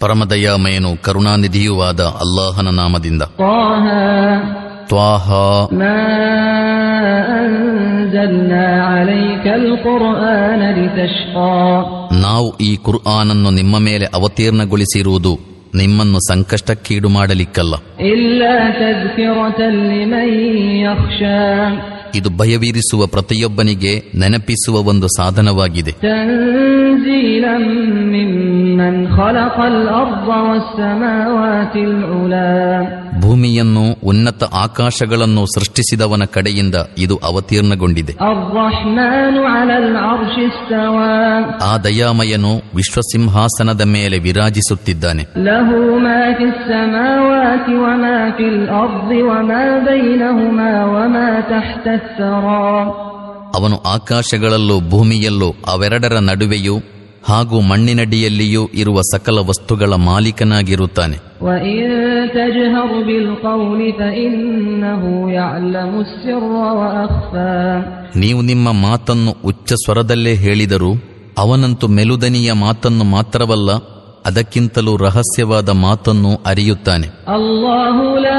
ಪರಮದಯಾಮಯನು ಕರುಣಾನಿಧಿಯೂ ಆದ ಅಲ್ಲಾಹನ ನಾಮದಿಂದ. ನಾವು ಈ ಕುರ್ಆನನ್ನು ನಿಮ್ಮ ಮೇಲೆ ಅವತೀರ್ಣಗೊಳಿಸಿರುವುದು ನಿಮ್ಮನ್ನು ಸಂಕಷ್ಟಕ್ಕೀಡು ಮಾಡಲಿಕ್ಕಲ್ಲ ಇದು ಭಯವೀರಿಸುವ ಪ್ರತಿಯೊಬ್ಬನಿಗೆ ನೆನಪಿಸುವ ಒಂದು ಸಾಧನವಾಗಿದೆ. ಭೂಮಿಯನ್ನು ಉನ್ನತ ಆಕಾಶಗಳನ್ನು ಸೃಷ್ಟಿಸಿದವನ ಕಡೆಯಿಂದ ಇದು ಅವತೀರ್ಣಗೊಂಡಿದೆ. ಆ ದಯಾಮಯನು ವಿಶ್ವಸಿಂಹಾಸನದ ಮೇಲೆ ವಿರಾಜಿಸುತ್ತಿದ್ದಾನೆ. ಅವನು ಆಕಾಶಗಳಲ್ಲೂ ಭೂಮಿಯಲ್ಲೂ ಅವೆರಡರ ನಡುವೆಯೂ ಹಾಗೂ ಮಣ್ಣಿನಡಿಯಲ್ಲಿಯೂ ಇರುವ ಸಕಲ ವಸ್ತುಗಳ ಮಾಲೀಕನಾಗಿರುತ್ತಾನೆ. ನೀವು ನಿಮ್ಮ ಮಾತನ್ನು ಉಚ್ಚ ಸ್ವರದಲ್ಲೇ ಹೇಳಿದರೂ ಅವನಂತೂ ಮೆಲುದನಿಯ ಮಾತನ್ನು ಮಾತ್ರವಲ್ಲ ಅದಕ್ಕಿಂತಲೂ ರಹಸ್ಯವಾದ ಮಾತನ್ನು ಅರಿಯುತ್ತಾನೆ. ಅಲ್ಲಾಹುಲಾ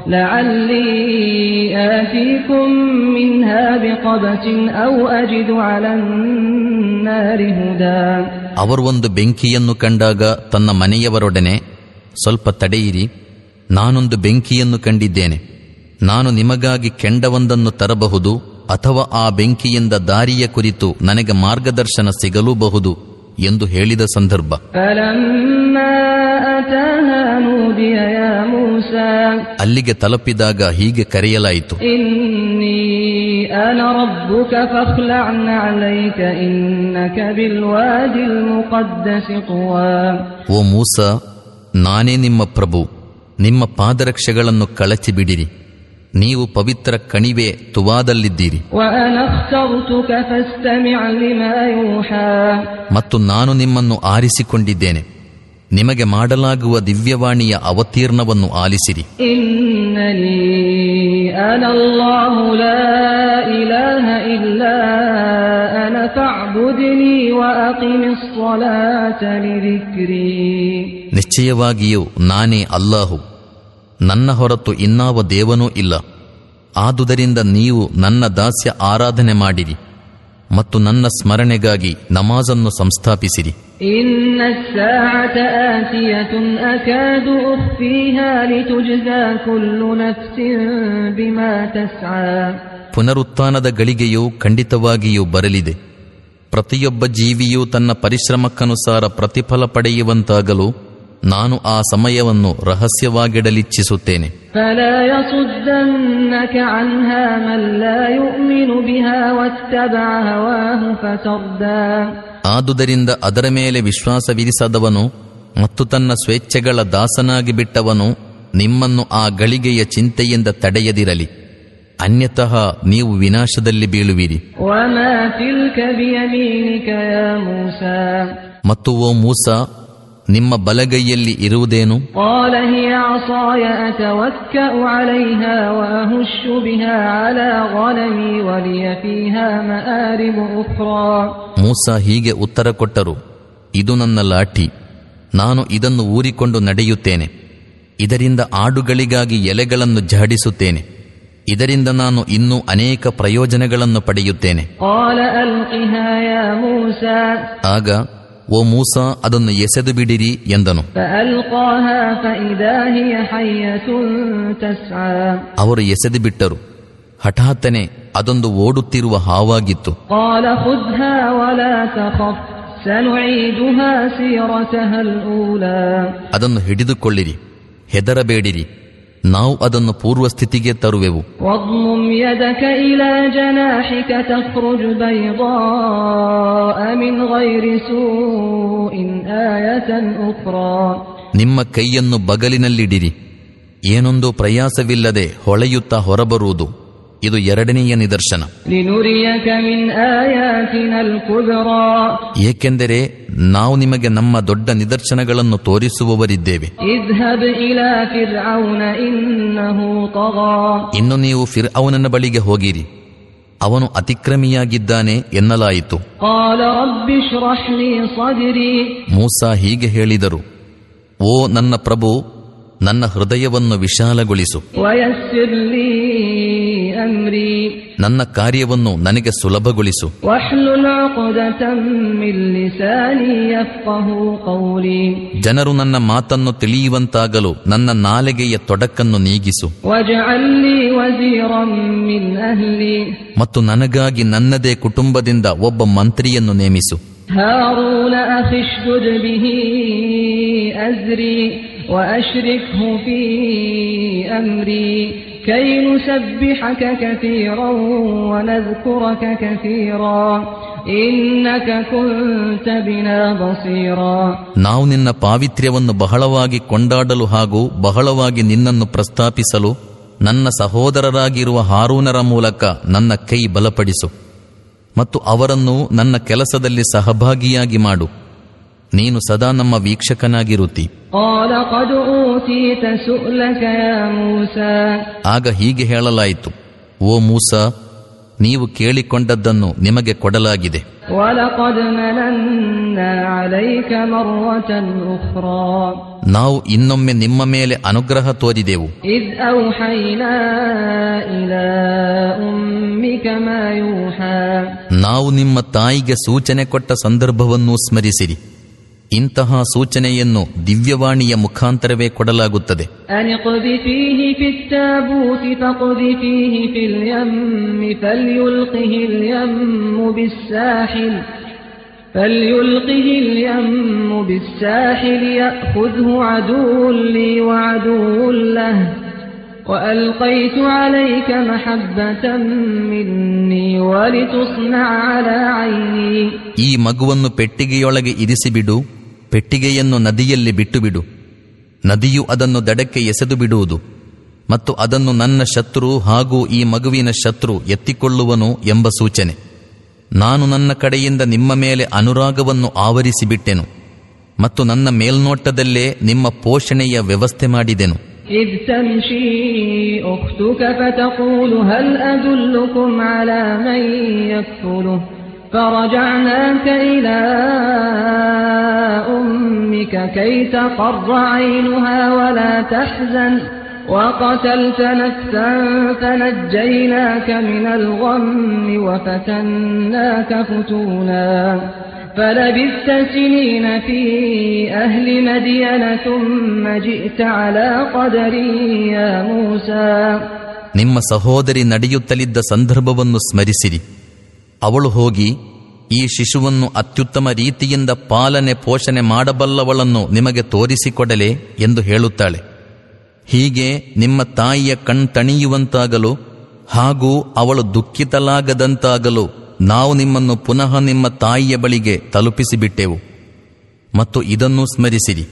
إذ رأى نارا فقال لأهلهم كثوا إني آنست نارا لعلي آتيكم منها بقبس أو أجد على النار هدى ಅವರು ಒಂದು ಬೆಂಕಿಯನ್ನು ಕಂಡಾಗ ತನ್ನ ಮನೆಯವರೊಡನೆ ಸ್ವಲ್ಪ ತಡೆಯಿರಿ ನಾನೊಂದು ಬೆಂಕಿಯನ್ನು ಕಂಡಿದ್ದೇನೆ ನಾನು ನಿಮಗಾಗಿ ಕೆಂಡವೊಂದನ್ನು ತರಬಹುದು ಅಥವಾ ಆ ಬೆಂಕಿಯಿಂದ ದಾರಿಯ ಕುರಿತು ನನಗೆ ಮಾರ್ಗದರ್ಶನ ಸಿಗಲೂಬಹುದು ಎಂದು ಹೇಳಿದ ಸಂದರ್ಭ ಅಲ್ಲಿಗೆ ತಲುಪಿದಾಗ ಹೀಗೆ ಕರೆಯಲಾಯಿತು. ಓ ಮೂಸ ನಾನೇ ನಿಮ್ಮ ಪ್ರಭು. ನಿಮ್ಮ ಪಾದರಕ್ಷೆಗಳನ್ನು ಕಳಚಿ ಕಳಚಿಬಿಡಿರಿ ನೀವು ಪವಿತ್ರ ಕಣಿವೆ ತುವಾದಲ್ಲಿದ್ದೀರಿ. ಮತ್ತು ನಾನು ನಿಮ್ಮನ್ನು ಆರಿಸಿಕೊಂಡಿದ್ದೇನೆ. ನಿಮಗೆ ಮಾಡಲಾಗುವ ದಿವ್ಯವಾಣಿಯ ಅವತೀರ್ಣವನ್ನು ಆಲಿಸಿರಿ. ನಿಶ್ಚಯವಾಗಿಯೂ ನಾನೇ ಅಲ್ಲಾಹು ನನ್ನ ಹೊರತು ಇನ್ನಾವ ದೇವನೂ ಇಲ್ಲ. ಆದುದರಿಂದ ನೀವು ನನ್ನ ದಾಸ್ಯ ಆರಾಧನೆ ಮಾಡಿರಿ. ಮತ್ತು ನನ್ನ ಸ್ಮರಣೆಗಾಗಿ ನಮಾಜನ್ನು ಸಂಸ್ಥಾಪಿಸಿರಿ. ಪುನರುತ್ಥಾನದ ಗಳಿಗೆಯು ಖಂಡಿತವಾಗಿಯೂ ಬರಲಿದೆ. ಪ್ರತಿಯೊಬ್ಬ ಜೀವಿಯು ತನ್ನ ಪರಿಶ್ರಮಕ್ಕನುಸಾರ ಪ್ರತಿಫಲ ಪಡೆಯುವಂತಾಗಲು ನಾನು ಆ ಸಮಯವನ್ನು ರಹಸ್ಯವಾಗಿಡಲಿಚ್ಛಿಸುತ್ತೇನೆ ಆದುದರಿಂದ ಅದರ ಮೇಲೆ ವಿಶ್ವಾಸವಿರಿಸದವನು ಮತ್ತು ತನ್ನ ಸ್ವೇಚ್ಛೆಗಳ ದಾಸನಾಗಿ ಬಿಟ್ಟವನು ನಿಮ್ಮನ್ನು ಆ ಗಳಿಗೆಯ ಚಿಂತೆಯಿಂದ ತಡೆಯದಿರಲಿ. ಅನ್ಯತಃ ನೀವು ವಿನಾಶದಲ್ಲಿ ಬೀಳುವಿರಿ. ಮತ್ತು ಓ ಮೂಸ ನಿಮ್ಮ ಬಲಗೈಯಲ್ಲಿ ಇರುವುದೇನು? ಮೂಸ ಹೀಗೆ ಉತ್ತರ ಕೊಟ್ಟರು ಇದು ನನ್ನ ಲಾಠಿ ನಾನು ಇದನ್ನು ಊರಿಕೊಂಡು ನಡೆಯುತ್ತೇನೆ. ಇದರಿಂದ ಆಡುಗಳಿಗಾಗಿ ಎಲೆಗಳನ್ನು ಝಾಡಿಸುತ್ತೇನೆ. ಇದರಿಂದ ನಾನು ಇನ್ನೂ ಅನೇಕ ಪ್ರಯೋಜನಗಳನ್ನು ಪಡೆಯುತ್ತೇನೆ. ಆಗ ಓ ಮೂಸ ಅದನ್ನು ಎಸೆದು ಬಿಡಿರಿ ಎಂದನು. ಅವರು ಎಸೆದು ಬಿಟ್ಟರು. ಹಠಾತ್ತನೆ ಅದೊಂದು ಓಡುತ್ತಿರುವ ಹಾವಾಗಿತ್ತು. ಅದನ್ನು ಹಿಡಿದುಕೊಳ್ಳಿರಿ ಹೆದರಬೇಡಿರಿ. ನಾವು ಅದನ್ನು ಪೂರ್ವ ಸ್ಥಿತಿಗೆ ತರುವೆವು ನಿಮ್ಮ ಕೈಯನ್ನು ಬಗಲಿನಲ್ಲಿಡಿರಿ. ಏನೊಂದು ಪ್ರಯಾಸವಿಲ್ಲದೆ ಹೊಳೆಯುತ್ತಾ ಹೊರಬರುವುದು. ಇದು ಎರಡನೆಯ ನಿದರ್ಶನ. ಏಕೆಂದರೆ ನಾವು ನಿಮಗೆ ನಮ್ಮ ದೊಡ್ಡ ನಿದರ್ಶನಗಳನ್ನು ತೋರಿಸುವವರಿದ್ದೇವೆ. ಇನ್ನು ನೀವು ಫಿರ್ ಅವನನ್ನ ಬಳಿಗೆ ಹೋಗಿರಿ. ಅವನು ಅತಿಕ್ರಮಿಯಾಗಿದ್ದಾನೆ ಎನ್ನಲಾಯಿತು. ಮೂಸಾ ಹೀಗೆ ಹೇಳಿದರು ಓ ನನ್ನ ಪ್ರಭು ನನ್ನ ಹೃದಯವನ್ನು ವಿಶಾಲಗೊಳಿಸು. ನನ್ನ ಕಾರ್ಯವನ್ನು ನನಗೆ ಸುಲಭಗೊಳಿಸು. ಜನರು ನನ್ನ ಮಾತನ್ನು ತಿಳಿಯುವಂತಾಗಲು ನನ್ನ ನಾಲಿಗೆಯ ತೊಡಕನ್ನು ನೀಗಿಸು. ಮತ್ತು ನನಗಾಗಿ ನನ್ನದೇ ಕುಟುಂಬದಿಂದ ಒಬ್ಬ ಮಂತ್ರಿಯನ್ನು ನೇಮಿಸು. هارون أخي اشدد به أزري وأشركه في أمري كي نسبحك كثيرا ونذكرك كثيرا إنك كنت بنا بصيرا ನಾವು ನಿನ್ನ ಪಾವಿತ್ರ್ಯವನ್ನು ಬಹಳವಾಗಿ ಕೊಂಡಾಡಲು ಹಾಗೂ ಬಹಳವಾಗಿ ನಿನ್ನನ್ನು ಪ್ರಸ್ತಾಪಿಸಲು ನನ್ನ ಸಹೋದರರಾಗಿರುವ ಹಾರೂನರ ಮೂಲಕ ನನ್ನ ಕೈ ಬಲಪಡಿಸು ಮತ್ತು ಅವರನ್ನು ನನ್ನ ಕೆಲಸದಲ್ಲಿ ಸಹಭಾಗಿಯಾಗಿ ಮಾಡು ನೀನು ಸದಾ ನಮ್ಮ ವೀಕ್ಷಕನಾಗಿರುತ್ತಿ. ಆಗ ಹೀಗೆ ಹೇಳಲಾಯಿತು. ಓ ಮೂಸ ನೀವು ಕೇಳಿಕೊಂಡದ್ದನ್ನು ನಿಮಗೆ ಕೊಡಲಾಗಿದೆ. ನಾವು ಇನ್ನೊಮ್ಮೆ ನಿಮ್ಮ ಮೇಲೆ ಅನುಗ್ರಹ ತೋರಿದೆವು. ನಾವು ನಿಮ್ಮ ತಾಯಿಗೆ ಸೂಚನೆ ಕೊಟ್ಟ ಸಂದರ್ಭವನ್ನು ಸ್ಮರಿಸಿರಿ. ಇಂತಹ ಸೂಚನೆಯನ್ನು ದಿವ್ಯವಾಣಿಯ ಮುಖಾಂತರವೇ ಕೊಡಲಾಗುತ್ತದೆ أن اقذفيه في التابوت فاقذفيه في اليم فليلقه اليم بالساحل فليلقه اليم بالساحل يأخذه عدو لي وعدو له وألقيت عليك محبة مني ولتصنع على عيني ಈ ಮಗುವನ್ನು ಪೆಟ್ಟಿಗೆಯೊಳಗೆ ಇರಿಸಿಬಿಡು ಪೆಟ್ಟಿಗೆಯನ್ನು ನದಿಯಲ್ಲಿ ಬಿಟ್ಟುಬಿಡು ನದಿಯು ಅದನ್ನು ದಡಕ್ಕೆ ಎಸೆದು ಬಿಡುವುದು ಮತ್ತು ಅದನ್ನು ನನ್ನ ಶತ್ರು ಹಾಗೂ ಈ ಮಗುವಿನ ಶತ್ರು ಎತ್ತಿಕೊಳ್ಳುವನು ಎಂಬ ಸೂಚನೆ ನಾನು ನನ್ನ ಕಡೆಯಿಂದ ನಿಮ್ಮ ಮೇಲೆ ಅನುರಾಗವನ್ನು ಆವರಿಸಿಬಿಟ್ಟೆನು ಮತ್ತು ನನ್ನ ಮೇಲ್ನೋಟದಲ್ಲೇ ನಿಮ್ಮ ಪೋಷಣೆಯ ವ್ಯವಸ್ಥೆ ಮಾಡಿದೆನು إذ تمشي أختك فتقول هل أدلكم على من يكفله فرجعناك إلى أمك كي تقر عينها ولا تحزن وقتلت نفسا فنجيناك من الغم وفتناك فتونا فلبثت سنين في أهل مدين ثم جئت على قدر يا موسى ನಿಮ್ಮ ಸಹೋದರಿ ನಡೆಯುತ್ತಲಿದ್ದ ಸಂದರ್ಭವನ್ನು ಸ್ಮರಿಸಿರಿ ಅವಳು ಹೋಗಿ, ಈ ಶಿಶುವನ್ನು ಅತ್ಯುತ್ತಮ ರೀತಿಯಿಂದ ಪಾಲನೆ ಪೋಷಣೆ ಮಾಡಬಲ್ಲವಳನ್ನು ನಿಮಗೆ ತೋರಿಸಿಕೊಡಲೆ ಎಂದು ಹೇಳುತ್ತಾಳೆ. ಹೀಗೆ ನಿಮ್ಮ ತಾಯಿಯ ಕಣ್ತಣಿಯುವಂತಾಗಲು ಹಾಗೂ ಅವಳು ದುಃಖಿತಲಾಗದಂತಾಗಲು ನಾವು ನಿಮ್ಮನ್ನು ಪುನಃ ನಿಮ್ಮ ತಾಯಿಯ ಬಳಿಗೆ ತಲುಪಿಸಿಬಿಟ್ಟೆವು. ಮತ್ತು ಇದನ್ನು ಸ್ಮರಿಸಿರಿ.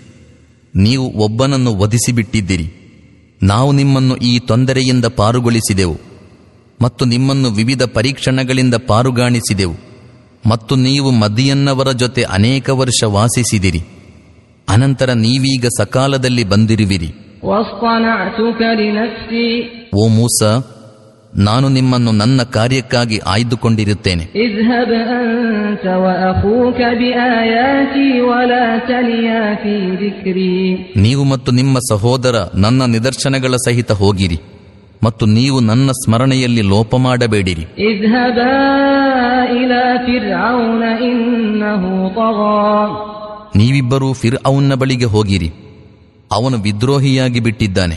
ನೀವು ಒಬ್ಬನನ್ನು ವಧಿಸಿಬಿಟ್ಟಿದ್ದಿರಿ. ನಾವು ನಿಮ್ಮನ್ನು ಈ ತೊಂದರೆಯಿಂದ ಪಾರುಗೊಳಿಸಿದೆವು. ಮತ್ತು ನಿಮ್ಮನ್ನು ವಿವಿಧ ಪರೀಕ್ಷಣಗಳಿಂದ ಪಾರುಗಾಣಿಸಿದೆವು. ಮತ್ತು ನೀವು ಮದಿಯನ್ನವರ ಜೊತೆ ಅನೇಕ ವರ್ಷ ವಾಸಿಸಿದಿರಿ. ಅನಂತರ ನೀವೀಗ ಸಕಾಲದಲ್ಲಿ ಬಂದಿರುವಿರಿ. ಓ ಮೂಸ ನಾನು ನಿಮ್ಮನ್ನು ನನ್ನ ಕಾರ್ಯಕ್ಕಾಗಿ ಆಯ್ದುಕೊಂಡಿರುತ್ತೇನೆ. ನೀವು ಮತ್ತು ನಿಮ್ಮ ಸಹೋದರ ನನ್ನ ನಿದರ್ಶನಗಳ ಸಹಿತ ಹೋಗಿರಿ. ಮತ್ತು ನೀವು ನನ್ನ ಸ್ಮರಣೆಯಲ್ಲಿ ಲೋಪ ಮಾಡಬೇಡಿರಿ. ನೀವಿಬ್ಬರೂ ಫಿರ್ ಅವನ ಬಳಿಗೆ ಹೋಗಿರಿ. ಅವನು ವಿದ್ರೋಹಿಯಾಗಿ ಬಿಟ್ಟಿದ್ದಾನೆ.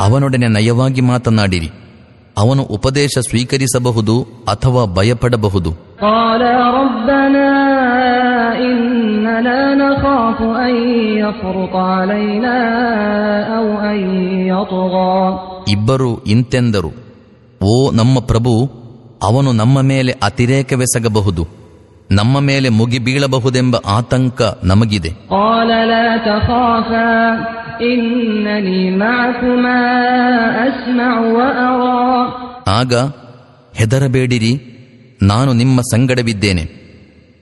ಅವನೊಡನೆ ನಯವಾಗಿ ಮಾತನಾಡಿರಿ. ಅವನು ಉಪದೇಶ ಸ್ವೀಕರಿಸಬಹುದು ಅಥವಾ ಭಯಪಡಬಹುದು. نخاف أن يفرط علينا أو أن يطغى ಇಬ್ಬರು ಇಂತೆಂದರು ಓ ನಮ್ಮ ಪ್ರಭು ಅವನು ನಮ್ಮ ಮೇಲೆ ಅತಿರೇಕವೆಸಗಬಹುದು ನಮ್ಮ ಮೇಲೆ ಮುಗಿ ಬೀಳಬಹುದೆಂಬ ಆತಂಕ ನಮಗಿದೆ قال لا تخافا إنني معكما أسمع وأرى ಆಗ ಹೆದರಬೇಡಿರಿ ನಾನು ನಿಮ್ಮ ಸಂಗಡವಿದ್ದೇನೆ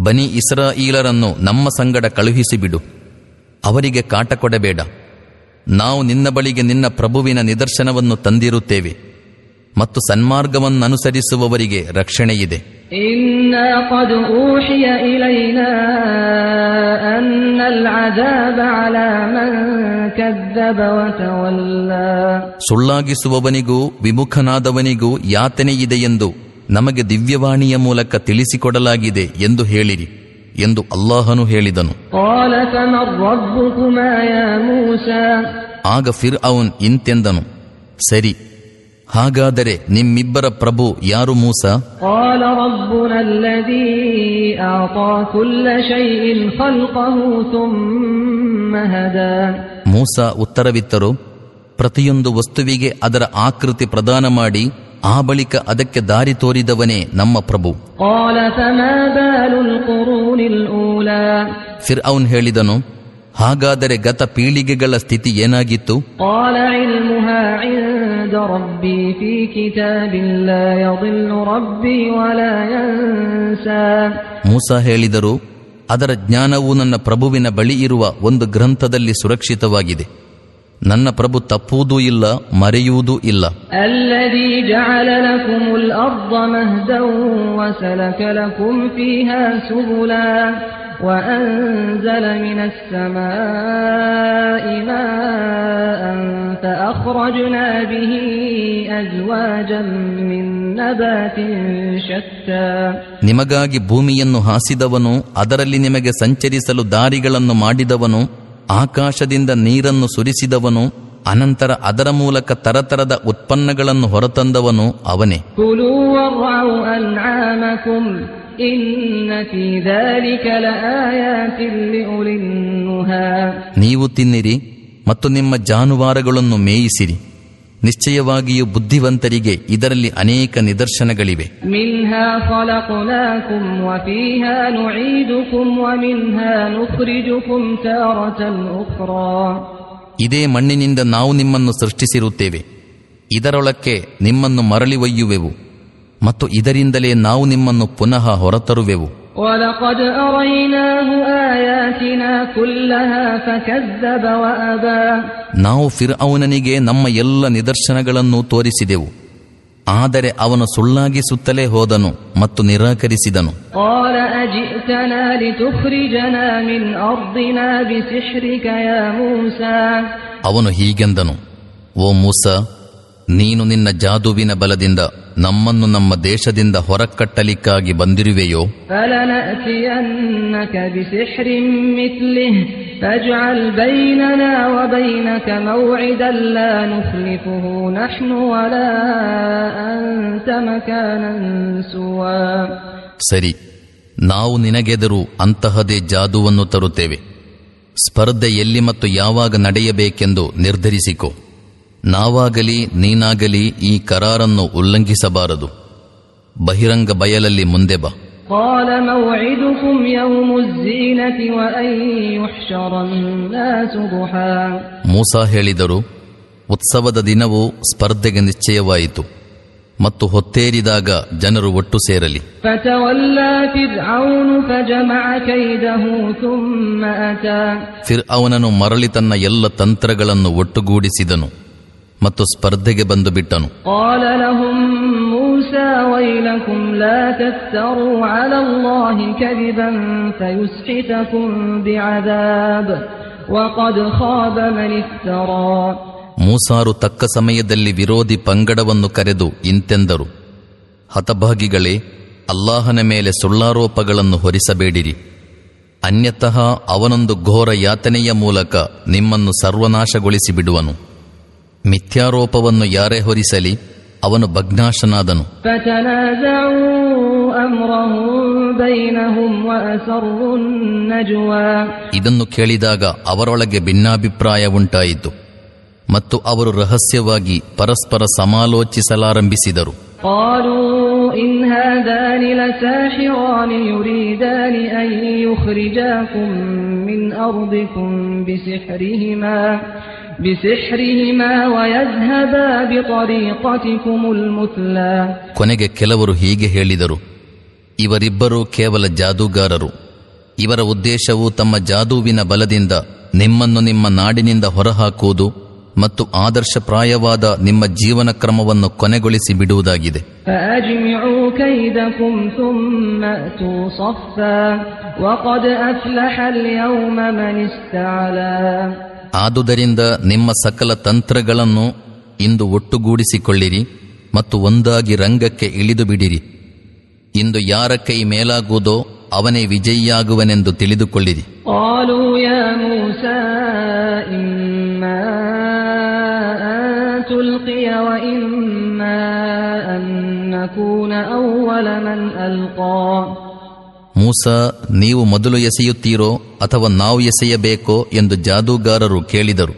ಬನಿ ಇಸ್ರಾಯೀಲರನ್ನು ನಮ್ಮ ಸಂಗಡ ಕಳುಹಿಸಿಬಿಡು. ಅವರಿಗೆ ಕಾಟ ಕೊಡಬೇಡ. ನಾವು ನಿನ್ನ ಬಳಿಗೆ ನಿನ್ನ ಪ್ರಭುವಿನ ನಿದರ್ಶನವನ್ನು ತಂದಿರುತ್ತೇವೆ ಮತ್ತು ಸನ್ಮಾರ್ಗವನ್ನನುಸರಿಸುವವರಿಗೆ ರಕ್ಷಣೆಯಿದೆ. ಸುಳ್ಳಾಗಿಸುವವನಿಗೂ ವಿಮುಖನಾದವನಿಗೂ ಯಾತನೆಯಿದೆ ಎಂದು ನಮಗೆ ದಿವ್ಯವಾಣಿಯ ಮೂಲಕ ತಿಳಿಸಿಕೊಡಲಾಗಿದೆ ಎಂದು ಹೇಳಿರಿ ಎಂದು ಅಲ್ಲಾಹನು ಹೇಳಿದನು. ಆಗ ಫಿರ್ ಅವನ್ ಇಂತೆಂದನು ಸರಿ ಹಾಗಾದರೆ ನಿಮ್ಮಿಬ್ಬರ ಪ್ರಭು ಯಾರು ಮೂಸ? ಮೂಸ ಉತ್ತರವಿತ್ತರು ಪ್ರತಿಯೊಂದು ವಸ್ತುವಿಗೆ ಅದರ ಆಕೃತಿ ಪ್ರದಾನ ಮಾಡಿ ಆ ಬಳಿಕ ಅದಕ್ಕೆ ದಾರಿ ತೋರಿದವನೇ ನಮ್ಮ ಪ್ರಭು. ಫಿರ್ ಅವನ್ ಹೇಳಿದನು ಹಾಗಾದರೆ ಗತ ಪೀಳಿಗೆಗಳ ಸ್ಥಿತಿ ಏನಾಗಿತ್ತು? ಮೂಸ ಹೇಳಿದರು ಅದರ ಜ್ಞಾನವು ನನ್ನ ಪ್ರಭುವಿನ ಬಳಿ ಇರುವ ಒಂದು ಗ್ರಂಥದಲ್ಲಿ ಸುರಕ್ಷಿತವಾಗಿದೆ. ನನ್ನ ಪ್ರಭು ತಪ್ಪುವುದೂ ಇಲ್ಲ ಮರೆಯುವುದೂ ಇಲ್ಲ الذي جعل لكم الأرض مهدا وسلك لكم فيها سبلا وأنزل من السماء ماء فأخرجنا به أزواجا من نبات شتى ನಿಮಗಾಗಿ ಭೂಮಿಯನ್ನು ಹಾಸಿದವನು ಅದರಲ್ಲಿ ನಿಮಗೆ ಸಂಚರಿಸಲು ದಾರಿಗಳನ್ನು ಮಾಡಿದವನು ಆಕಾಶದಿಂದ ನೀರನ್ನು ಸುರಿಸಿದವನು ಅನಂತರ ಅದರ ಮೂಲಕ ತರತರದ ಉತ್ಪನ್ನಗಳನ್ನು ಹೊರತಂದವನು ಅವನೇ. ನೀವು ತಿನ್ನಿರಿ ಮತ್ತು ನಿಮ್ಮ ಜಾನುವಾರುಗಳನ್ನು ಮೇಯಿಸಿರಿ. ನಿಶ್ಚಯವಾಗಿಯೂ ಬುದ್ಧಿವಂತರಿಗೆ ಇದರಲ್ಲಿ ಅನೇಕ ನಿದರ್ಶನಗಳಿವೆ. ಇದೇ ಮಣ್ಣಿನಿಂದ ನಾವು ನಿಮ್ಮನ್ನು ಸೃಷ್ಟಿಸಿರುತ್ತೇವೆ. ಇದರೊಳಕ್ಕೆ ನಿಮ್ಮನ್ನು ಮರಳಿ ಒಯ್ಯುವೆವು. ಮತ್ತು ಇದರಿಂದಲೇ ನಾವು ನಿಮ್ಮನ್ನು ಪುನಃ ಹೊರತರುವೆವು. ولقد أريناه آياتنا كلها فكذب وأبى ನಾವು ಫಿರ್ ಅವನಿಗೆ ನಮ್ಮ ಎಲ್ಲ ನಿದರ್ಶನಗಳನ್ನು ತೋರಿಸಿದೆವು ಆದರೆ ಅವನು ಸುಳ್ಳಾಗಿಸುತ್ತಲೇ ಹೋದನು ಮತ್ತು ನಿರಾಕರಿಸಿದನು قال أجئتنا لتخرجنا من أرضنا بسحرك يا موسى ಅವನು ಹೀಗೆಂದನು ಓ ಮೂಸ ನೀನು ನಿನ್ನ ಜಾದುವಿನ ಬಲದಿಂದ ನಮ್ಮನ್ನು ನಮ್ಮ ದೇಶದಿಂದ ಹೊರಕಟ್ಟಲಿಕ್ಕಾಗಿ ಬಂದಿರುವೆಯೋ? ಸರಿ ನಾವು ನಿನಗೆದರು ಅಂತಹದೇ ಜಾದುವನ್ನು ತರುತ್ತೇವೆ. ಸ್ಪರ್ಧೆ ಎಲ್ಲಿ ಮತ್ತು ಯಾವಾಗ ನಡೆಯಬೇಕೆಂದು ನಿರ್ಧರಿಸಿಕೋ. ನಾವಾಗಲಿ ನೀನಾಗಲಿ ಈ ಕರಾರನ್ನು ಉಲ್ಲಂಘಿಸಬಾರದು. ಬಹಿರಂಗ ಬಯಲಲ್ಲಿ ಮುಂದೆ ಬಾ. ಮೂಸಾ ಹೇಳಿದರು ಉತ್ಸವದ ದಿನವು ಸ್ಪರ್ಧೆಗೆ ನಿಶ್ಚಯವಾಯಿತು ಮತ್ತು ಹೊತ್ತೇರಿದಾಗ ಜನರು ಒಟ್ಟು ಸೇರಲಿ. ಫಿರ್ ಅವನನ್ನು ಮರಳಿ ತನ್ನ ಎಲ್ಲ ತಂತ್ರಗಳನ್ನು ಒಟ್ಟುಗೂಡಿಸಿದನು. ಮತ್ತು ಸ್ಪರ್ಧೆಗೆ ಬಂದು ಬಿಟ್ಟನು. ಮೂಸಾರು ತಕ್ಕ ಸಮಯದಲ್ಲಿ ವಿರೋಧಿ ಪಂಗಡವನ್ನು ಕರೆದು ಇಂತೆಂದರು. ಹತಭಾಗಿಗಳೇ ಅಲ್ಲಾಹನ ಮೇಲೆ ಸುಳ್ಳಾರೋಪಗಳನ್ನು ಹೊರಿಸಬೇಡಿರಿ. ಅನ್ಯತಃ ಅವನೊಂದು ಘೋರ ಯಾತನೆಯ ಮೂಲಕ ನಿಮ್ಮನ್ನು ಸರ್ವನಾಶಗೊಳಿಸಿ ಬಿಡುವನು ಮಿಥ್ಯಾರೋಪವನ್ನು ಯಾರೇ ಹೊರಿಸಲಿ ಅವನು ಭಗ್ನಾಶನಾದನು. ಇದನ್ನು ಕೇಳಿದಾಗ ಅವರೊಳಗೆ ಭಿನ್ನಾಭಿಪ್ರಾಯ ಉಂಟಾಯಿತು. ಮತ್ತು ಅವರು ರಹಸ್ಯವಾಗಿ ಪರಸ್ಪರ ಸಮಾಲೋಚಿಸಲಾರಂಭಿಸಿದರು. ಕೊನೆಗೆ ಕೆಲವರು ಹೀಗೆ ಹೇಳಿದರು ಇವರಿಬ್ಬರು ಕೇವಲ ಜಾದೂಗಾರರು. ಇವರ ಉದ್ದೇಶವು ತಮ್ಮ ಜಾದೂವಿನ ಬಲದಿಂದ ನಿಮ್ಮನ್ನು ನಿಮ್ಮ ನಾಡಿನಿಂದ ಹೊರಹಾಕುವುದು ಮತ್ತು ಆದರ್ಶಪ್ರಾಯವಾದ ನಿಮ್ಮ ಜೀವನ ಕ್ರಮವನ್ನು ಕೊನೆಗೊಳಿಸಿ ಬಿಡುವುದಾಗಿದೆ. ಆದುದರಿಂದ ನಿಮ್ಮ ಸಕಲ ತಂತ್ರಗಳನ್ನು ಇಂದು ಒಟ್ಟುಗೂಡಿಸಿಕೊಳ್ಳಿರಿ ಮತ್ತು ಒಂದಾಗಿ ರಂಗಕ್ಕೆ ಇಳಿದು ಬಿಡಿರಿ ಇಂದು ಯಾರ ಕೈ ಮೇಲಾಗುವುದೋ ಅವನೇ ವಿಜಯಿಯಾಗುವನೆಂದು ತಿಳಿದುಕೊಳ್ಳಿರಿ. ಅಲ್ಕಾ ಮೂಸ ನೀವು ಮೊದಲು ಎಸೆಯುತ್ತೀರೋ ಅಥವಾ ನಾವು ಎಸೆಯಬೇಕೋ ಎಂದು ಜಾದೂಗಾರರು ಕೇಳಿದರು.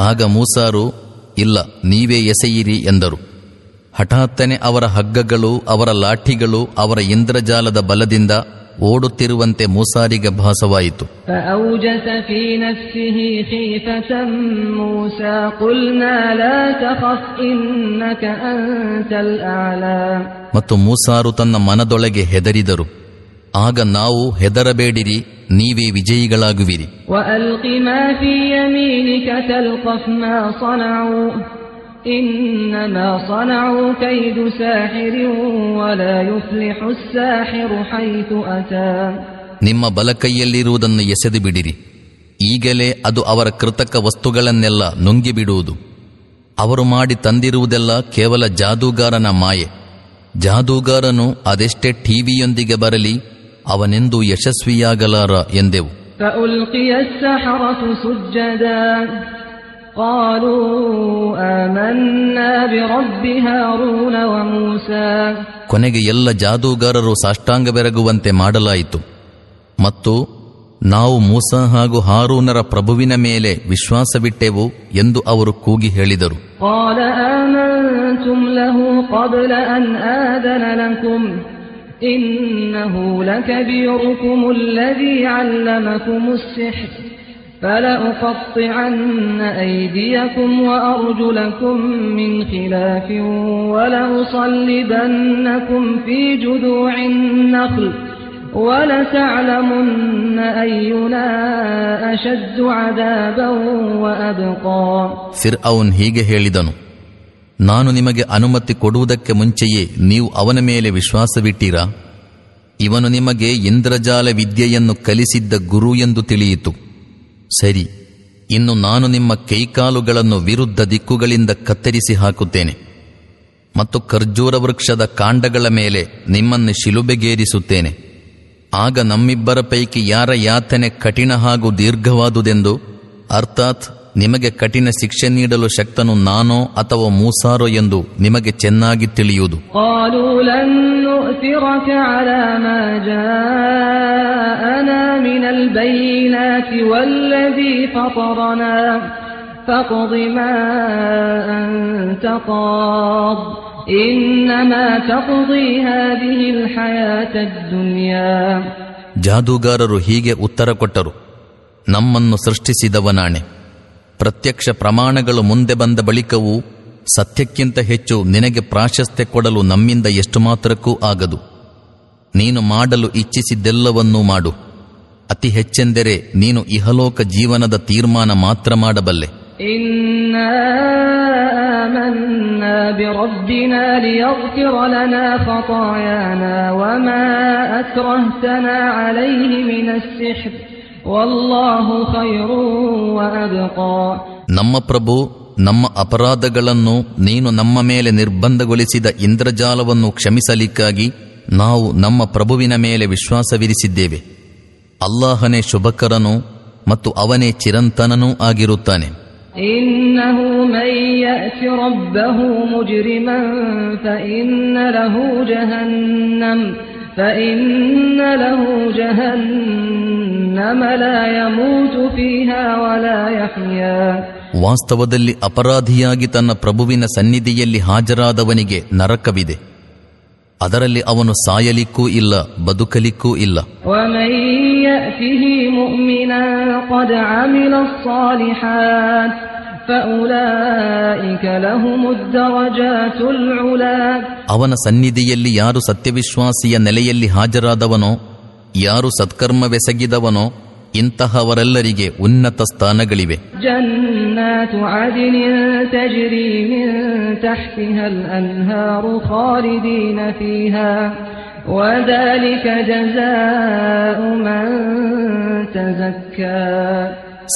ಆಗ ಮೂಸಾರು ಇಲ್ಲ ನೀವೇ ಎಸೆಯಿರಿ ಎಂದರು. ಹಠಾತ್ತನೆ ಅವರ ಹಗ್ಗಗಳು ಅವರ ಲಾಠಿಗಳು ಅವರ ಇಂದ್ರಜಾಲದ ಬಲದಿಂದ ಓಡುತ್ತಿರುವಂತೆ ಮೂಸಾರಿಗೆ ಭಾಸವಾಯಿತು. ಮತ್ತು ಮೂಸಾರು ತನ್ನ ಮನದೊಳಗೆ ಹೆದರಿದರು. ಆಗ ನಾವು ಹೆದರಬೇಡಿರಿ ನೀವೇ ವಿಜಯಿಗಳಾಗುವಿರಿ. وألق ما في يمينك تلقف ما صنعوا إنما صنعوا كيد ساحر ولا يفلح الساحر حيث أتى ನಿಮ್ಮ ಬಲಕೈಯಲ್ಲಿರುವುದನ್ನು ಎಸೆದು ಬಿಡಿರಿ ಈಗಲೇ ಅದು ಅವರ ಕೃತಕ ವಸ್ತುಗಳನ್ನೆಲ್ಲ ನುಂಗಿಬಿಡುವುದು ಅವರು ಮಾಡಿ ತಂದಿರುವುದೆಲ್ಲ ಕೇವಲ ಜಾದೂಗಾರನ ಮಾಯೆ ಜಾದೂಗಾರನು ಅದೆಷ್ಟೇ ಟಿವಿಯೊಂದಿಗೆ ಬರಲಿ ಅವನೆಂದೂ ಯಶಸ್ವಿಯಾಗಲಾರ ಎಂದೆವು ಕೊನೆಗೆ ಎಲ್ಲ ಜಾದೂಗಾರರು ಸಾಷ್ಟಾಂಗ ಬೆರಗುವಂತೆ ಮಾಡಲಾಯಿತು ಮತ್ತು ನಾವು ಮೂಸ ಹಾಗೂ ಹಾರೂನರ ಪ್ರಭುವಿನ ಮೇಲೆ ವಿಶ್ವಾಸವಿಟ್ಟೆವು ಎಂದು ಅವರು ಕೂಗಿ ಹೇಳಿದರು قال آمنتم له قبل أن آذن لكم إنه لكبيركم الذي علمكم السحر فلأقطعن أيديكم وأرجلكم من خلاف ولأصلبنكم في جذوع النخل ولتعلمن أينا أشد عذابا وأبقى ಫಿರ್ ಅವನ್ ಹೀಗೆ ಹೇಳಿದನು ನಾನು ನಿಮಗೆ ಅನುಮತಿ ಕೊಡುವುದಕ್ಕೆ ಮುಂಚೆಯೇ ನೀವು ಅವನ ಮೇಲೆ ವಿಶ್ವಾಸವಿಟ್ಟೀರಾ ಇವನು ನಿಮಗೆ ಇಂದ್ರಜಾಲ ವಿದ್ಯೆಯನ್ನು ಕಲಿಸಿದ್ದ ಗುರು ಎಂದು ತಿಳಿಯಿತು ಸರಿ, ಇನ್ನು ನಾನು ನಿಮ್ಮ ಕೈಕಾಲುಗಳನ್ನು ವಿರುದ್ಧ ದಿಕ್ಕುಗಳಿಂದ ಕತ್ತರಿಸಿ ಹಾಕುತ್ತೇನೆ ಮತ್ತು ಖರ್ಜೂರ ವೃಕ್ಷದ ಕಾಂಡಗಳ ಮೇಲೆ ನಿಮ್ಮನ್ನು ಶಿಲುಬೆಗೇರಿಸುತ್ತೇನೆ. ಆಗ ನಮ್ಮಿಬ್ಬರ ಪೈಕಿ ಯಾರ ಯಾತನೆ ಕಠಿಣ ಹಾಗೂ ದೀರ್ಘವಾದುದೆಂದು ಅರ್ಥಾತ್ ನಿಮಗೆ ಕಠಿಣ ಶಿಕ್ಷೆ ನೀಡಲು ಶಕ್ತನು ನಾನೋ ಅಥವಾ ಮೂಸಾರೋ ಎಂದು ನಿಮಗೆ ಚೆನ್ನಾಗಿ ತಿಳಿಯುವುದು. ಜಾದೂಗಾರರು ಹೀಗೆ ಉತ್ತರ ಕೊಟ್ಟರು. ನಮ್ಮನ್ನು ಸೃಷ್ಟಿಸಿದವನಾಣೆ. ಪ್ರತ್ಯಕ್ಷ ಪ್ರಮಾಣಗಳು ಮುಂದೆ ಬಂದ ಬಳಿಕವೂ ಸತ್ಯಕ್ಕಿಂತ ಹೆಚ್ಚು ನಿನಗೆ ಪ್ರಾಶಸ್ತ್ಯ ಕೊಡಲು ನಮ್ಮಿಂದ ಎಷ್ಟು ಮಾತ್ರಕ್ಕೂ ಆಗದು. ನೀನು ಮಾಡಲು ಇಚ್ಛಿಸಿದ್ದೆಲ್ಲವನ್ನೂ ಮಾಡು. ಅತಿ ಹೆಚ್ಚೆಂದರೆ ನೀನು ಇಹಲೋಕ ಜೀವನದ ತೀರ್ಮಾನ ಮಾತ್ರ ಮಾಡಬಲ್ಲೆ. ಇನ್ನ ನಮ್ಮ ಪ್ರಭು ನಮ್ಮ ಅಪರಾಧಗಳನ್ನು ನೀನು ನಮ್ಮ ಮೇಲೆ ನಿರ್ಬಂಧಗೊಳಿಸಿದ ಇಂದ್ರಜಾಲವನ್ನು ಕ್ಷಮಿಸಲಿಕ್ಕಾಗಿ ನಾವು ನಮ್ಮ ಪ್ರಭುವಿನ ಮೇಲೆ ವಿಶ್ವಾಸವಿರಿಸಿದ್ದೇವೆ. ಅಲ್ಲಾಹನೇ ಶುಭಕರನು ಮತ್ತು ಅವನೇ ಚಿರಂತನನೂ ಆಗಿರುತ್ತಾನೆ. ಫ ವಾಸ್ತವದಲ್ಲಿ ಅಪರಾಧಿಯಾಗಿ ತನ್ನ ಪ್ರಭುವಿನ ಸನ್ನಿಧಿಯಲ್ಲಿ ಹಾಜರಾದವನಿಗೆ ನರಕವಿದೆ. ಅದರಲ್ಲಿ ಅವನು ಸಾಯಲಿಕ್ಕೂ ಇಲ್ಲ ಬದುಕಲಿಕ್ಕೂ ಇಲ್ಲ. ಅವನ ಸನ್ನಿಧಿಯಲ್ಲಿ ಯಾರು ಸತ್ಯವಿಶ್ವಾಸಿಯ ನೆಲೆಯಲ್ಲಿ ಹಾಜರಾದವನೋ ಯಾರು ಸತ್ಕರ್ಮವೆಸಗಿದವನೋ ಇಂತಹವರೆಲ್ಲರಿಗೆ ಉನ್ನತ ಸ್ಥಾನಗಳಿವೆ.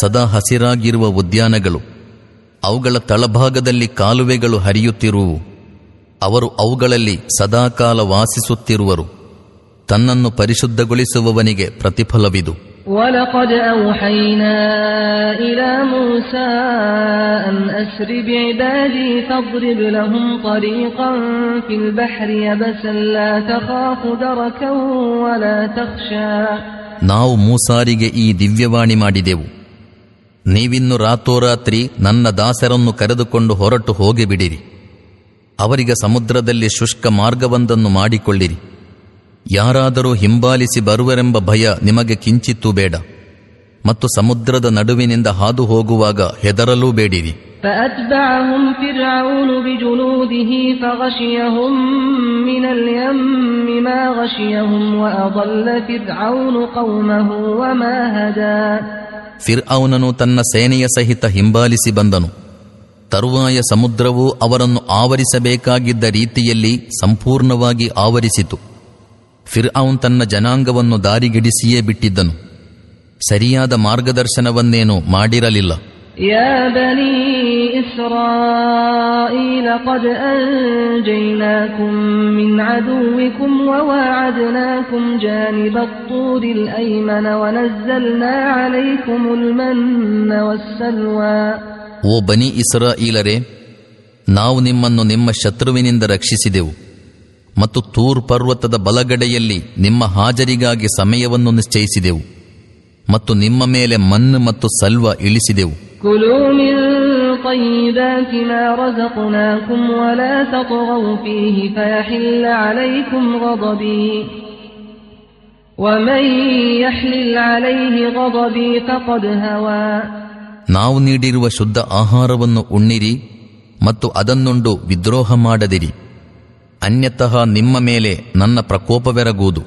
ಸದಾ ಹಸಿರಾಗಿರುವ ಉದ್ಯಾನಗಳು ಅವುಗಳ ತಳಭಾಗದಲ್ಲಿ ಕಾಲುವೆಗಳು ಹರಿಯುತ್ತಿರುವು ಅವರು ಅವುಗಳಲ್ಲಿ ಸದಾಕಾಲ ವಾಸಿಸುತ್ತಿರುವರು. ತನ್ನನ್ನು ಪರಿಶುದ್ಧಗೊಳಿಸುವವನಿಗೆ ಪ್ರತಿಫಲವಿದು ولقد أوحينا إلى موسى أن أسر بعبادي فاضرب لهم طريقا في البحر يبسا لا تخاف دركا ولا تخشى ನಾವು ಮೂಸಾರಿಗೆ ಈ ದಿವ್ಯವಾಣಿ ಮಾಡಿದೆವು ನೀವಿನ್ನು ರಾತೋರಾತ್ರಿ ನನ್ನ ದಾಸರನ್ನು ಕರೆದುಕೊಂಡು ಹೊರಟು ಹೋಗಿಬಿಡಿರಿ ಅವರಿಗೆ ಸಮುದ್ರದಲ್ಲಿ ಶುಷ್ಕ ಮಾರ್ಗವೊಂದನ್ನು ಮಾಡಿಕೊಳ್ಳಿರಿ ಯಾರಾದರೂ ಹಿಂಬಾಲಿಸಿ ಬರುವರೆಂಬ ಭಯ ನಿಮಗೆ ಕಿಂಚಿತ್ತೂ ಬೇಡ. ಮತ್ತು ಸಮುದ್ರದ ನಡುವಿನಿಂದ ಹಾದು ಹೋಗುವಾಗ ಹೆದರಲೂ ಬೇಡಿರಿ. ಫಿರ್ ಅವನನು ತನ್ನ ಸೇನೆಯ ಸಹಿತ ಹಿಂಬಾಲಿಸಿ ಬಂದನು. ತರುವಾಯ ಸಮುದ್ರವು ಅವರನ್ನು ಆವರಿಸಬೇಕಾಗಿದ್ದ ರೀತಿಯಲ್ಲಿ ಸಂಪೂರ್ಣವಾಗಿ ಆವರಿಸಿತು. ಫಿರ್ ಅವನ್ ತನ್ನ ಜನಾಂಗವನ್ನು ದಾರಿಗಿಡಿಸಿಯೇ ಬಿಟ್ಟಿದ್ದನು ಸರಿಯಾದ ಮಾರ್ಗದರ್ಶನವನ್ನೇನು ಮಾಡಿರಲಿಲ್ಲ يا بني إسرائيل قد أنجيناكم من عدوكم وواعدناكم جانب الطور الأيمن ونزلنا عليكم المن والسلوى ಓ ಬನಿ ಇಸ್ರಾಯೀಲರೇ ನಾವು ನಿಮ್ಮನ್ನು ನಿಮ್ಮ ಶತ್ರುವಿನಿಂದ ರಕ್ಷಿಸಿದೆವು ಮತ್ತು ತೂರ್ ಪರ್ವತದ ಬಲಗಡೆಯಲ್ಲಿ ನಿಮ್ಮ ಹಾಜರಿಗಾಗಿ ಸಮಯವನ್ನು ನಿಶ್ಚಯಿಸಿದೆವು ಮತ್ತು ನಿಮ್ಮ ಮೇಲೆ ಮಣ್ಣು ಮತ್ತು ಸಲ್ವ ಇಳಿಸಿದೆವು. ನಾವು ನೀಡಿರುವ ಶುದ್ಧ ಆಹಾರವನ್ನು ಉಣ್ಣಿರಿ ಮತ್ತು ಅದನ್ನುಂಡು ವಿದ್ರೋಹ ಮಾಡದಿರಿ. ಅನ್ಯತಃ ನಿಮ್ಮ ಮೇಲೆ ನನ್ನ ಪ್ರಕೋಪವೆರಗುವುದು.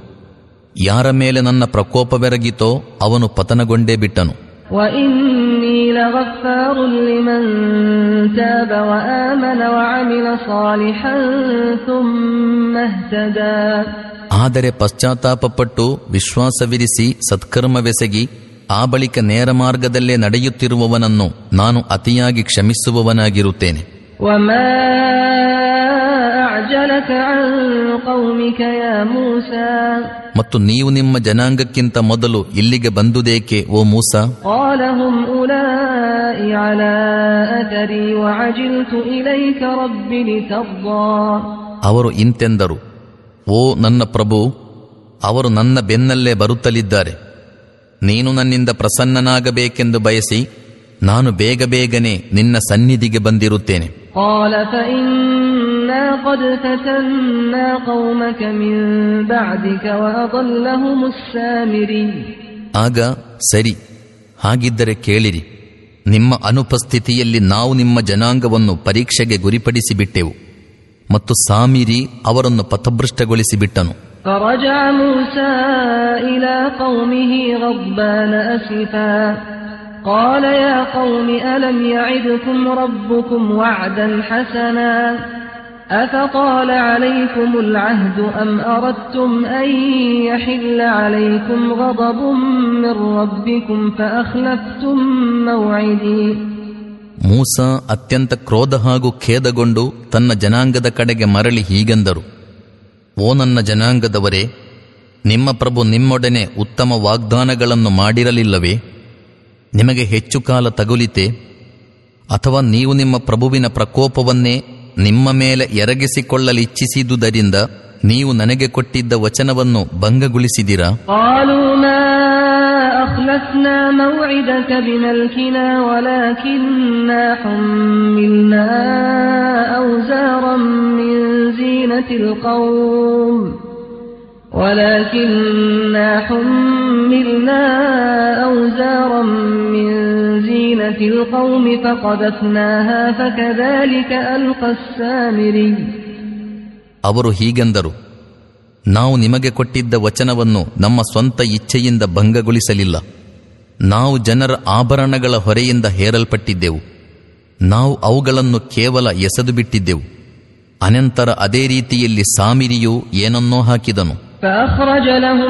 ಯಾರ ಮೇಲೆ ನನ್ನ ಪ್ರಕೋಪವೆರಗಿತೋ ಅವನು ಪತನಗೊಂಡೇ ಬಿಟ್ಟನು. ಆದರೆ ಪಶ್ಚಾತ್ತಾಪಪಟ್ಟು ವಿಶ್ವಾಸವಿರಿಸಿ ಸತ್ಕರ್ಮವೆಸಗಿ ಆ ಬಳಿಕ ನೇರ ಮಾರ್ಗದಲ್ಲೇ ನಡೆಯುತ್ತಿರುವವನನ್ನು ನಾನು ಅತಿಯಾಗಿ ಕ್ಷಮಿಸುವವನಾಗಿರುತ್ತೇನೆ. ಮತ್ತು ನೀವು ನಿಮ್ಮ ಜನಾಂಗಕ್ಕಿಂತ ಮೊದಲು ಇಲ್ಲಿಗೆ ಬಂದುದೇಕೆ ಓ ಮೂಸ? ಅವರು ಇಂತೆಂದರು ಓ ನನ್ನ ಪ್ರಭು ಅವರು ನನ್ನ ಬೆನ್ನಲ್ಲೇ ಬರುತ್ತಲಿದ್ದಾರೆ. ನೀನು ನನ್ನಿಂದ ಪ್ರಸನ್ನನಾಗಬೇಕೆಂದು ಬಯಸಿ ನಾನು ಬೇಗ ಬೇಗನೆ ನಿನ್ನ ಸನ್ನಿಧಿಗೆ ಬಂದಿರುತ್ತೇನೆ. قال فإنا قد فتنا قومك من بعدك وأضلهم السامري ಆಗ ಸರಿ ಹಾಗಿದ್ದರೆ ಕೇಳಿರಿ ನಿಮ್ಮ ಅನುಪಸ್ಥಿತಿಯಲ್ಲಿ ನಾವು ನಿಮ್ಮ ಜನಾಂಗವನ್ನು ಪರೀಕ್ಷೆಗೆ ಗುರಿಪಡಿಸಿಬಿಟ್ಟೆವು ಮತ್ತು ಸಾಮಿರಿ ಅವರನ್ನು ಪಥಭೃಷ್ಟಗೊಳಿಸಿಬಿಟ್ಟನು فرجع موسى إلى قومه غضبان أسفا قال يا قوم ألم يعدكم ربكم وعدا حسنا أفطال عليكم العهد أم أردتم أن يحل عليكم غضب من ربكم فأخلفتم موعدي ಮೂಸ ಅತ್ಯಂತ ಕ್ರೋಧ ಹಾಗೂ ಖೇದಗೊಂಡು ತನ್ನ ಜನಾಂಗದ ಕಡೆಗೆ ಮರಳಿ ಹೀಗೆಂದರು ಓ ನನ್ನ ಜನಾಂಗದವರೇ ನಿಮ್ಮ ಪ್ರಭು ನಿಮ್ಮೊಡನೆ ಉತ್ತಮ ವಾಗ್ದಾನಗಳನ್ನು ಮಾಡಿರಲಿಲ್ಲವೇ ನಿಮಗೆ ಹೆಚ್ಚು ಕಾಲ ತಗುಲಿತೆ ಅಥವಾ ನೀವು ನಿಮ್ಮ ಪ್ರಭುವಿನ ಪ್ರಕೋಪವನ್ನೇ ನಿಮ್ಮ ಮೇಲೆ ಎರಗಿಸಿಕೊಳ್ಳಲಿಚ್ಛಿಸಿದುದರಿಂದ ನೀವು ನನಗೆ ಕೊಟ್ಟಿದ್ದ ವಚನವನ್ನು ಭಂಗಗೊಳಿಸಿದಿರಾ قالوا ما أخلفنا موعدك بملكنا ولكننا حملنا أوزارا من زينة القوم ولكننا حملنا أوزارا من زينة القوم فقذفناها فكذلك ألقى السامري ಅವರು ಹೀಗೆಂದರು ನಾವು ನಿಮಗೆ ಕೊಟ್ಟಿದ್ದ ವಚನವನ್ನು ನಮ್ಮ ಸ್ವಂತ ಇಚ್ಛೆಯಿಂದ ಭಂಗಗೊಳಿಸಲಿಲ್ಲ ನಾವು ಜನರ ಆಭರಣಗಳ ಹೊರೆಯಿಂದ ಹೇರಲ್ಪಟ್ಟಿದ್ದೆವು ನಾವು ಅವುಗಳನ್ನು ಕೇವಲ ಎಸೆದು ಬಿಟ್ಟಿದ್ದೆವು ಅನಂತರ ಅದೇ ರೀತಿಯಲ್ಲಿ ಸಾಮಿರಿಯು ಏನನ್ನೋ ಹಾಕಿದನು فأخرج لهم